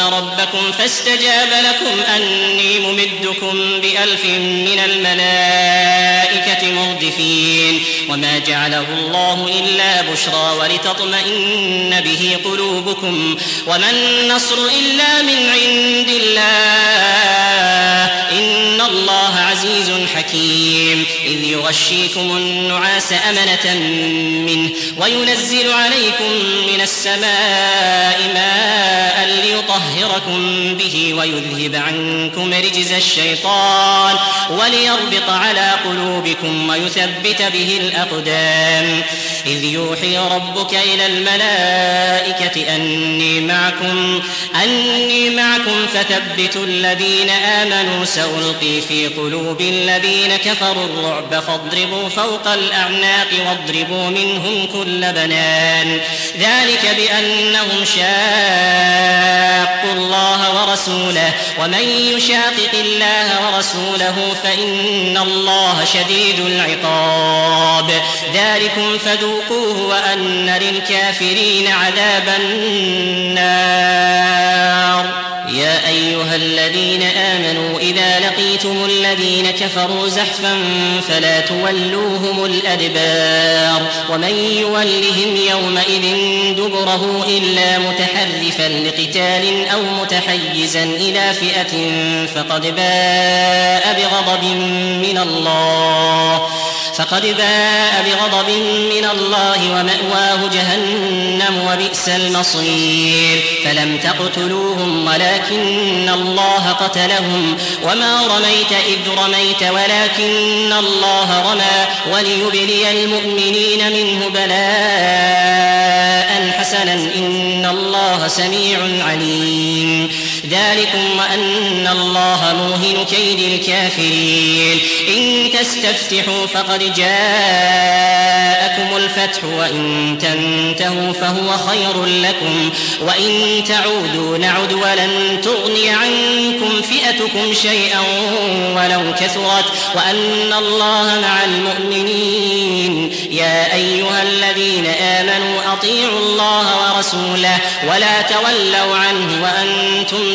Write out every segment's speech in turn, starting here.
ربكم فاستجاب لكم أني ممدكم بألف من الملائكة مردفين وما جعله الله إلا بشرى ولتطمئن به قلوبكم وما النصر إلا من عند الله. إن الله عزيز حكيم. إذ يغشيكم النعاس أمنة منه وينزل عليكم من السماء ماء ليطهركم به ويذهب عنكم رجز الشيطان وليربط على قلوبكم ويثبت به الأقدام. إذ يوحي ربك إلى الملائكة أني معكم أني معكم فثبتوا الذين آمنوا سألقي في قلوب الذين كفروا الرعب فاضربوا فوق الأعناق واضربوا منهم كل بنان. ذلك بأنهم شاقوا الله ورسوله ومن يشاقق الله ورسوله فإن الله شديد العقاب. ذلكم فذوقوه وأن للكافرين عذاب النار. يا أيها الذين آمنوا إذا لقيتم الذين كفروا زحفا فلا تولوهم الأدبار ومن يولهم يومئذ دبره إلا متحرفا لقتال أو متحيزا إلى فئة فقد باء بغضب من الله فقد باء بغضب من الله ومأواه جهنم وبئس المصير فلم تقتلوهم ولكن الله قتلهم وما رميت إذ رميت ولكن الله رمى وليبلي المؤمنين منه بلاء حسنا إن الله سميع عليم ذلكم وأن الله موهن كيد الكافرين. إن تستفتحوا فقد جاءكم الفتح وإن تنتهوا فهو خير لكم. وإن تعودوا نعد ولن تغني عنكم فئتكم شيئا ولو كثرت. وأن الله مع المؤمنين. يا أيها الذين آمنوا أطيعوا الله ورسوله ولا تولوا عنه وأنتم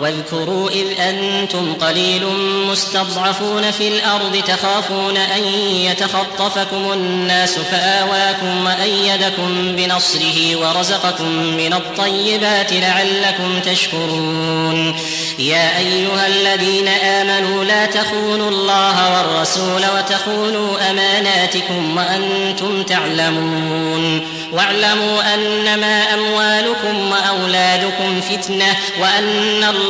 واذكروا إذ أنتم قليل مستضعفون في الأرض تخافون أن يتخطفكم الناس فآواكم وأيدكم بنصره ورزقكم من الطيبات لعلكم تشكرون. يا أيها الذين آمنوا لا تخونوا الله والرسول وتخونوا أماناتكم وأنتم تعلمون. واعلموا أنما أموالكم وأولادكم فتنة وأن الله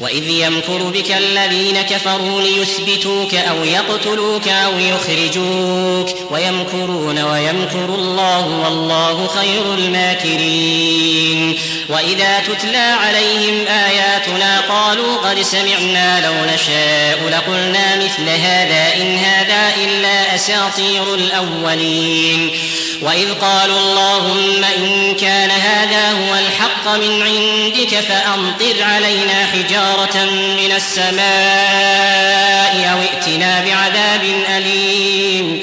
وإذ يمكر بك الذين كفروا ليثبتوك أو يقتلوك أو يخرجوك ويمكرون ويمكر الله والله خير الماكرين وإذا تتلى عليهم آياتنا قالوا قد سمعنا لو نشاء لقلنا مثل هذا إن هذا إلا أساطير الأولين وإذ قالوا اللهم إن كان هذا هو الحق من عندك فأمطر علينا حجارة من السماء أو ائتنا بعذاب أليم.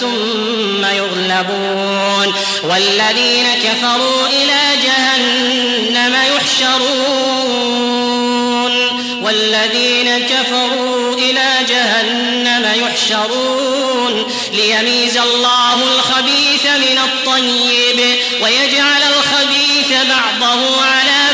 ثم يغلبون. والذين كفروا إلى جهنم يحشرون. والذين كفروا إلى جهنم يحشرون. ليميز الله الخبيث من الطيب ويجعل الخبيث بعضه على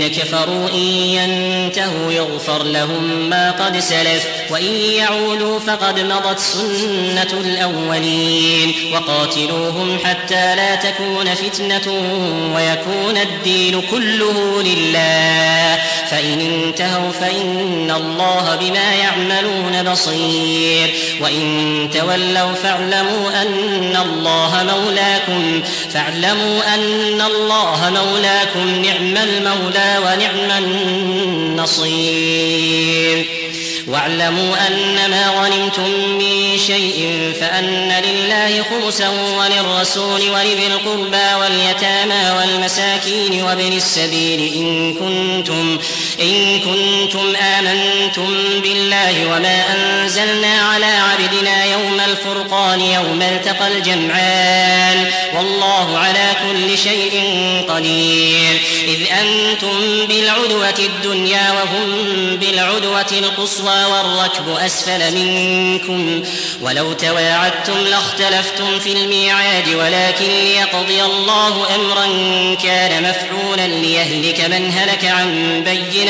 للذين كفروا إن ينتهوا يغفر لهم ما قد سلف وإن يعودوا فقد مضت سنة الأولين وقاتلوهم حتى لا تكون فتنة ويكون الدين كله لله فإن انتهوا فإن الله بما يعملون بصير وإن تولوا فاعلموا أن الله مولاكم فاعلموا أن الله مولاكم نعم المولى ونعم النصير. واعلموا أن ما غنمتم من شيء فأن لله خمسا وللرسول ولذي القربى واليتامى والمساكين وابن السبيل إن كنتم إن كنتم آمنتم بالله وما أنزلنا على عبدنا يوم الفرقان يوم التقى الجمعان والله على كل شيء قدير إذ أنتم بالعدوة الدنيا وهم بالعدوة القصوى والركب أسفل منكم ولو تواعدتم لاختلفتم في الميعاد ولكن ليقضي الله أمرا كان مفعولا ليهلك من هلك عن بينة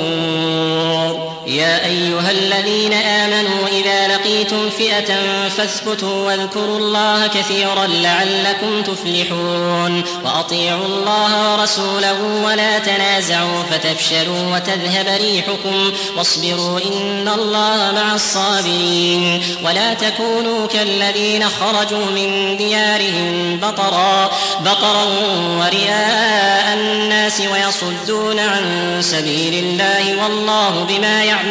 النور. يا أيها الذين آمنوا إذا لقيتم فئة فاثبتوا واذكروا الله كثيرا لعلكم تفلحون وأطيعوا الله ورسوله ولا تنازعوا فتفشلوا وتذهب ريحكم واصبروا إن الله مع الصابرين ولا تكونوا كالذين خرجوا من ديارهم بطرا بطرا ورئاء الناس ويصدون عن سبيل الله والله بما يعملون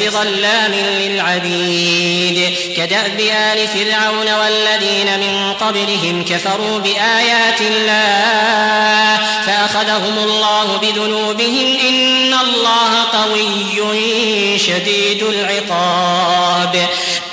بظلام للعبيد. كدأب آل فرعون والذين من قبلهم كفروا بآيات الله فأخذهم الله بذنوبهم إن الله قوي شديد العقاب.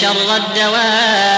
شر الدواب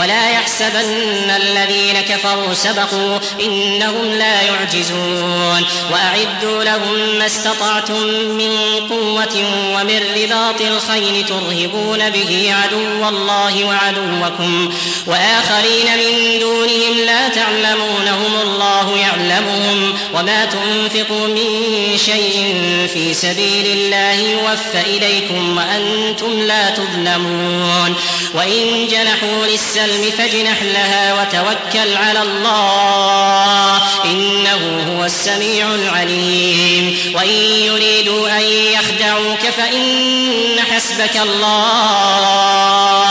ولا يحسبن الذين كفروا سبقوا إنهم لا يعجزون وأعدوا لهم ما استطعتم من قوة ومن رباط الخيل ترهبون به عدو الله وعدوكم وآخرين من دونهم لا تعلمونهم الله يعلمهم وما تنفقوا من شيء في سبيل الله يوفى إليكم وأنتم لا تظلمون وإن جنحوا للسلم فاجنح لها وتوكل على الله. إنه هو السميع العليم. وإن يريدوا أن يخدعوك فإن حسبك الله.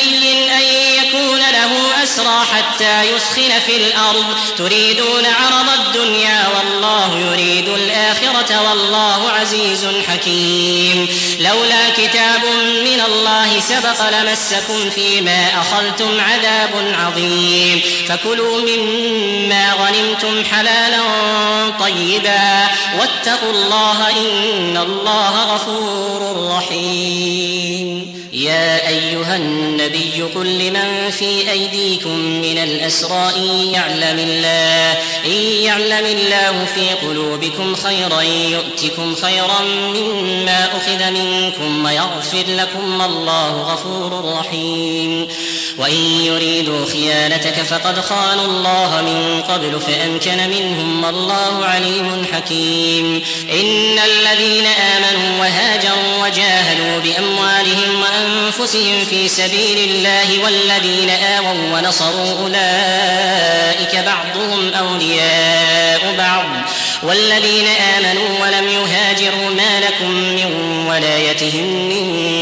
له أسرى حتى يسخن في الأرض. تريدون عرض الدنيا والله يريد الآخرة والله عزيز حكيم. لولا كتاب من الله سبق لمسكم فيما أخذتم عذاب عظيم. فكلوا مما غنمتم حلالا طيبا. واتقوا الله إن الله غفور رحيم. يا أيها النبي قل لمن في أيديكم من الأسرى إن يعلم الله إن يعلم الله في قلوبكم خيرا يؤتكم خيرا مما أخذ منكم ويغفر لكم الله غفور رحيم. وإن يريدوا خيانتك فقد خانوا الله من قبل فأمكن منهم والله عليم حكيم. إن الذين آمنوا وهاجروا وجاهدوا بأموالهم وأنفسهم في سبيل الله والذين آووا ونصروا أولئك بعضهم أولياء بعض. والذين آمنوا ولم يهاجروا ما لكم من ولايتهم من